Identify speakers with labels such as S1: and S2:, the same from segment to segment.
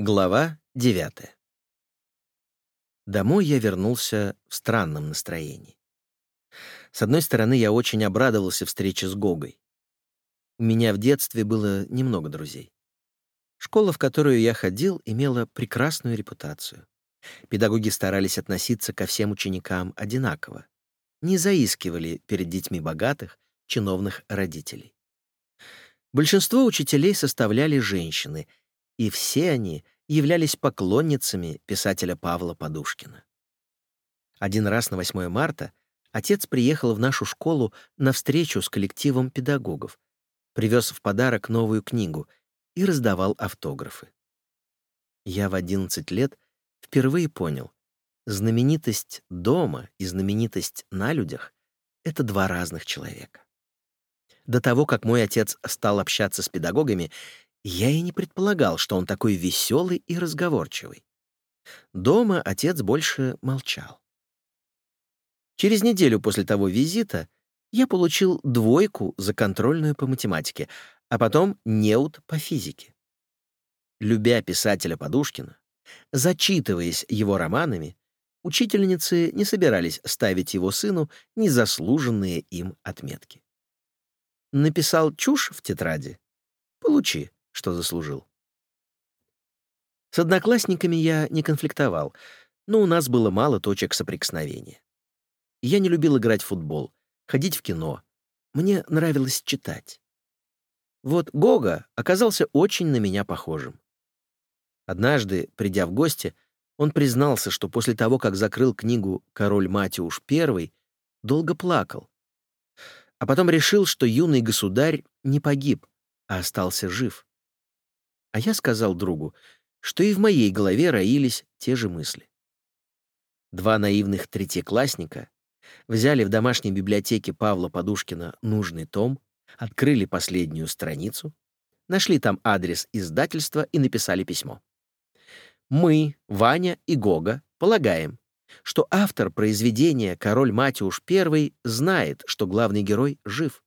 S1: Глава 9. Домой я вернулся в странном настроении. С одной стороны, я очень обрадовался встрече с Гогой. У меня в детстве было немного друзей. Школа, в которую я ходил, имела прекрасную репутацию. Педагоги старались относиться ко всем ученикам одинаково. Не заискивали перед детьми богатых, чиновных родителей. Большинство учителей составляли женщины — и все они являлись поклонницами писателя Павла Подушкина. Один раз на 8 марта отец приехал в нашу школу на встречу с коллективом педагогов, привез в подарок новую книгу и раздавал автографы. Я в 11 лет впервые понял, знаменитость дома и знаменитость на людях — это два разных человека. До того, как мой отец стал общаться с педагогами, я и не предполагал, что он такой веселый и разговорчивый. Дома отец больше молчал. Через неделю после того визита я получил двойку за контрольную по математике, а потом неуд по физике. Любя писателя Подушкина, зачитываясь его романами, учительницы не собирались ставить его сыну незаслуженные им отметки. Написал чушь в тетради? Получи что заслужил. С одноклассниками я не конфликтовал, но у нас было мало точек соприкосновения. Я не любил играть в футбол, ходить в кино. Мне нравилось читать. Вот Гога оказался очень на меня похожим. Однажды, придя в гости, он признался, что после того, как закрыл книгу «Король Матиуш I», долго плакал. А потом решил, что юный государь не погиб, а остался жив. А я сказал другу, что и в моей голове роились те же мысли. Два наивных третьеклассника взяли в домашней библиотеке Павла Подушкина нужный том, открыли последнюю страницу, нашли там адрес издательства и написали письмо. Мы, Ваня и Гога, полагаем, что автор произведения «Король Матиуш I» знает, что главный герой жив.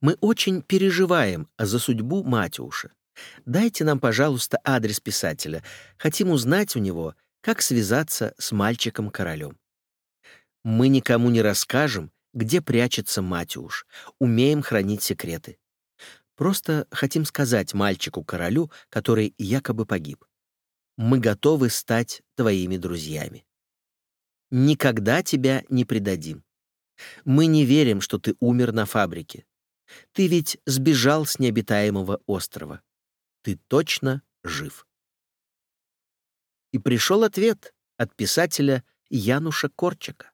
S1: Мы очень переживаем за судьбу Матиуша Дайте нам, пожалуйста, адрес писателя. Хотим узнать у него, как связаться с мальчиком-королем. Мы никому не расскажем, где прячется Матюш. Умеем хранить секреты. Просто хотим сказать мальчику-королю, который якобы погиб. Мы готовы стать твоими друзьями. Никогда тебя не предадим. Мы не верим, что ты умер на фабрике. Ты ведь сбежал с необитаемого острова ты точно жив. И пришел ответ от писателя Януша Корчика.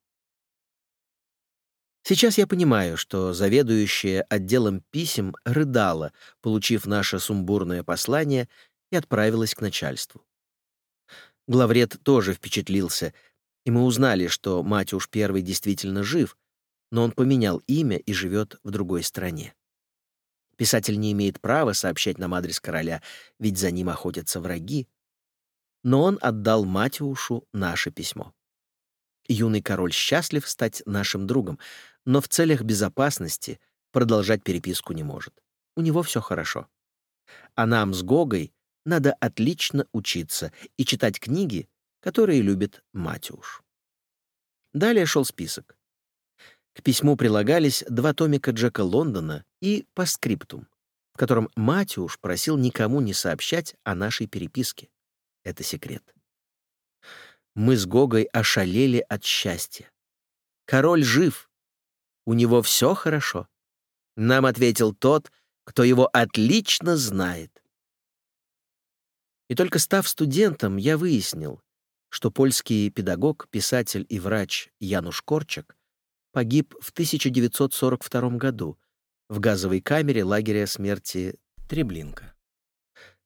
S1: Сейчас я понимаю, что заведующая отделом писем рыдала, получив наше сумбурное послание, и отправилась к начальству. Главред тоже впечатлился, и мы узнали, что Матюш Первый действительно жив, но он поменял имя и живет в другой стране. Писатель не имеет права сообщать нам адрес короля, ведь за ним охотятся враги. Но он отдал Матиушу наше письмо. Юный король счастлив стать нашим другом, но в целях безопасности продолжать переписку не может. У него все хорошо. А нам с Гогой надо отлично учиться и читать книги, которые любит Матиуш. Далее шел список. К письму прилагались два томика Джека Лондона и «Постскриптум», в котором Матюш просил никому не сообщать о нашей переписке. Это секрет. Мы с Гогой ошалели от счастья. Король жив. У него все хорошо. Нам ответил тот, кто его отлично знает. И только став студентом, я выяснил, что польский педагог, писатель и врач Януш Корчак погиб в 1942 году в газовой камере лагеря смерти Треблинка.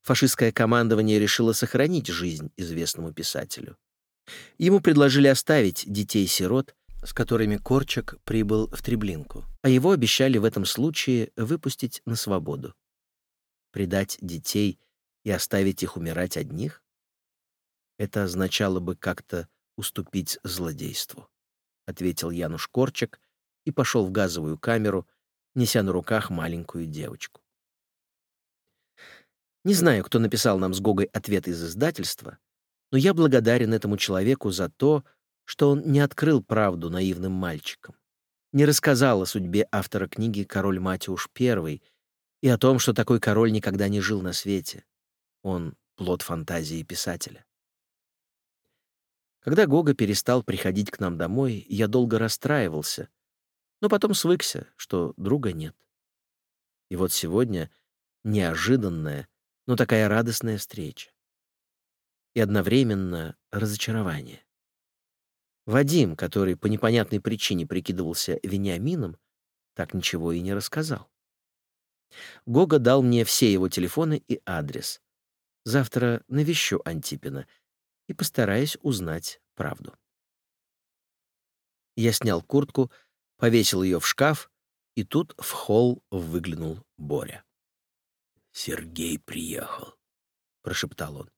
S1: Фашистское командование решило сохранить жизнь известному писателю. Ему предложили оставить детей-сирот, с которыми Корчак прибыл в Треблинку, а его обещали в этом случае выпустить на свободу. Предать детей и оставить их умирать одних? Это означало бы как-то уступить злодейству ответил Януш Корчак и пошел в газовую камеру, неся на руках маленькую девочку. Не знаю, кто написал нам с Гогой ответ из издательства, но я благодарен этому человеку за то, что он не открыл правду наивным мальчикам, не рассказал о судьбе автора книги «Король Матиуш I» и о том, что такой король никогда не жил на свете. Он — плод фантазии писателя. Когда Гога перестал приходить к нам домой, я долго расстраивался, но потом свыкся, что друга нет. И вот сегодня неожиданная, но такая радостная встреча. И одновременно разочарование. Вадим, который по непонятной причине прикидывался Вениамином, так ничего и не рассказал. Гога дал мне все его телефоны и адрес. Завтра навещу Антипина и постараюсь узнать правду. Я снял куртку, повесил ее в шкаф, и тут в холл выглянул Боря.
S2: «Сергей приехал», — прошептал он.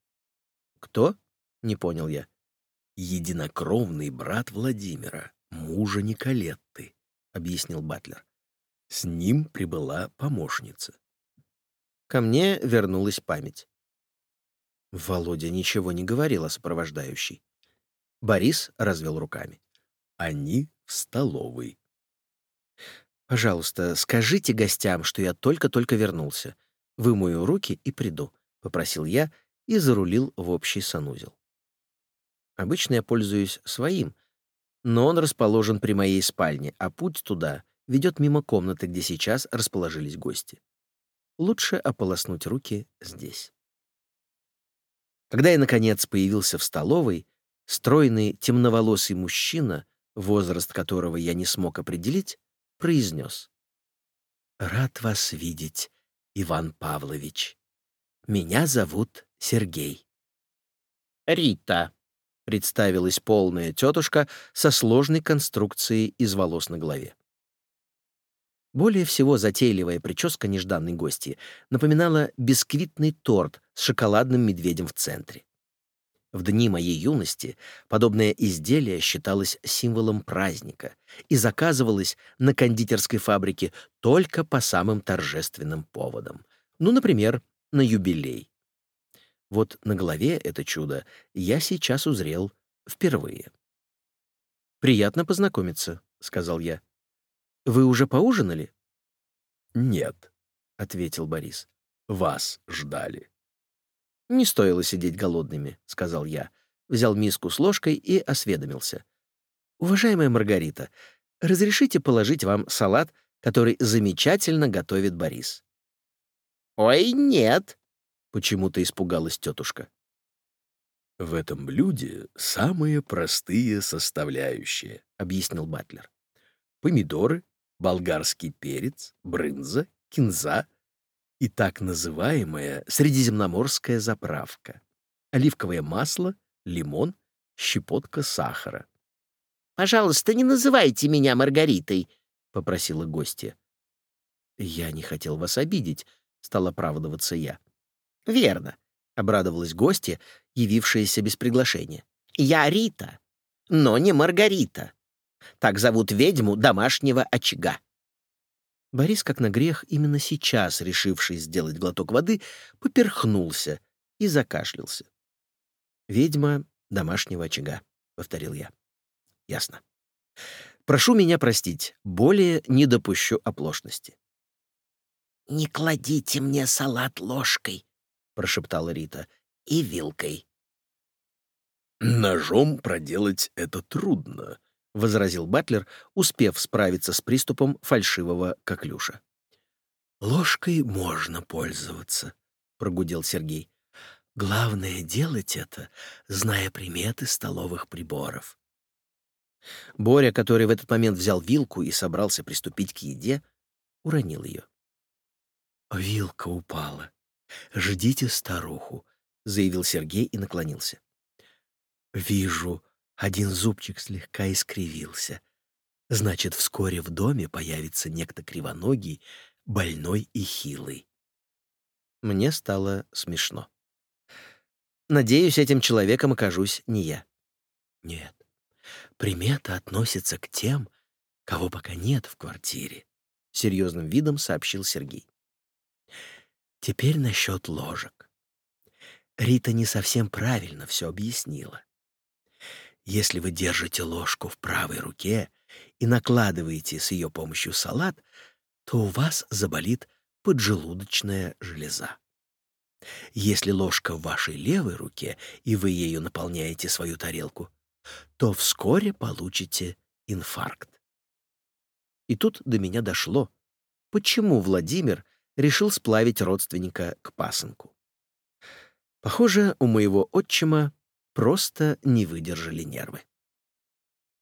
S1: «Кто?» — не понял я.
S2: «Единокровный брат Владимира, мужа Николетты», — объяснил Батлер. С ним прибыла помощница.
S1: Ко мне вернулась память. Володя ничего не говорил о сопровождающей. Борис развел руками.
S2: «Они в столовой».
S1: «Пожалуйста, скажите гостям, что я только-только вернулся. Вымою руки и приду», — попросил я и зарулил в общий санузел. Обычно я пользуюсь своим, но он расположен при моей спальне, а путь туда ведет мимо комнаты, где сейчас расположились гости. Лучше ополоснуть руки здесь. Когда я, наконец, появился в столовой, стройный темноволосый мужчина, возраст которого я не смог определить, произнес. «Рад вас видеть, Иван Павлович. Меня зовут Сергей». «Рита», — представилась полная тетушка со сложной конструкцией из волос на голове. Более всего затейливая прическа нежданной гости напоминала бисквитный торт с шоколадным медведем в центре. В дни моей юности подобное изделие считалось символом праздника и заказывалось на кондитерской фабрике только по самым торжественным поводам. Ну, например, на юбилей. Вот на голове это чудо я сейчас узрел впервые. «Приятно познакомиться», — сказал я. Вы уже поужинали?
S2: Нет, ответил Борис. Вас ждали.
S1: Не стоило сидеть голодными, сказал я. Взял миску с ложкой и осведомился. Уважаемая Маргарита, разрешите положить вам салат, который замечательно готовит Борис? Ой, нет, почему-то испугалась тетушка.
S2: В этом блюде самые простые составляющие, объяснил Батлер. Помидоры, болгарский перец, брынза, кинза и так называемая средиземноморская заправка, оливковое масло, лимон, щепотка сахара.
S1: «Пожалуйста, не называйте меня Маргаритой», — попросила гостья. «Я не хотел вас обидеть», — стал оправдываться я. «Верно», — обрадовалась гостья, явившаяся без приглашения. «Я Рита, но не Маргарита. Так зовут ведьму домашнего очага. Борис, как на грех, именно сейчас, решивший сделать глоток воды, поперхнулся и закашлялся. «Ведьма домашнего очага», — повторил я. «Ясно. Прошу меня простить, более не допущу оплошности». «Не кладите мне салат ложкой», — прошептала Рита, — «и вилкой».
S2: «Ножом проделать это трудно», — возразил Батлер, успев справиться с приступом фальшивого коклюша.
S1: «Ложкой можно пользоваться», — прогудел Сергей. «Главное — делать это, зная приметы столовых приборов». Боря, который в этот момент взял вилку и собрался приступить к еде, уронил ее. «Вилка упала. Ждите старуху», — заявил Сергей и наклонился. «Вижу, один зубчик слегка искривился. Значит, вскоре в доме появится некто кривоногий, больной и хилый. Мне стало смешно. Надеюсь, этим человеком окажусь не я. Нет. Примета относится к тем, кого пока нет в квартире, — серьезным видом сообщил Сергей. Теперь насчет ложек. Рита не совсем правильно все объяснила. Если вы держите ложку в правой руке и накладываете с ее помощью салат, то у вас заболит поджелудочная железа. Если ложка в вашей левой руке, и вы ею наполняете свою тарелку, то вскоре получите инфаркт. И тут до меня дошло, почему Владимир решил сплавить родственника к пасынку. Похоже, у моего отчима просто не выдержали нервы.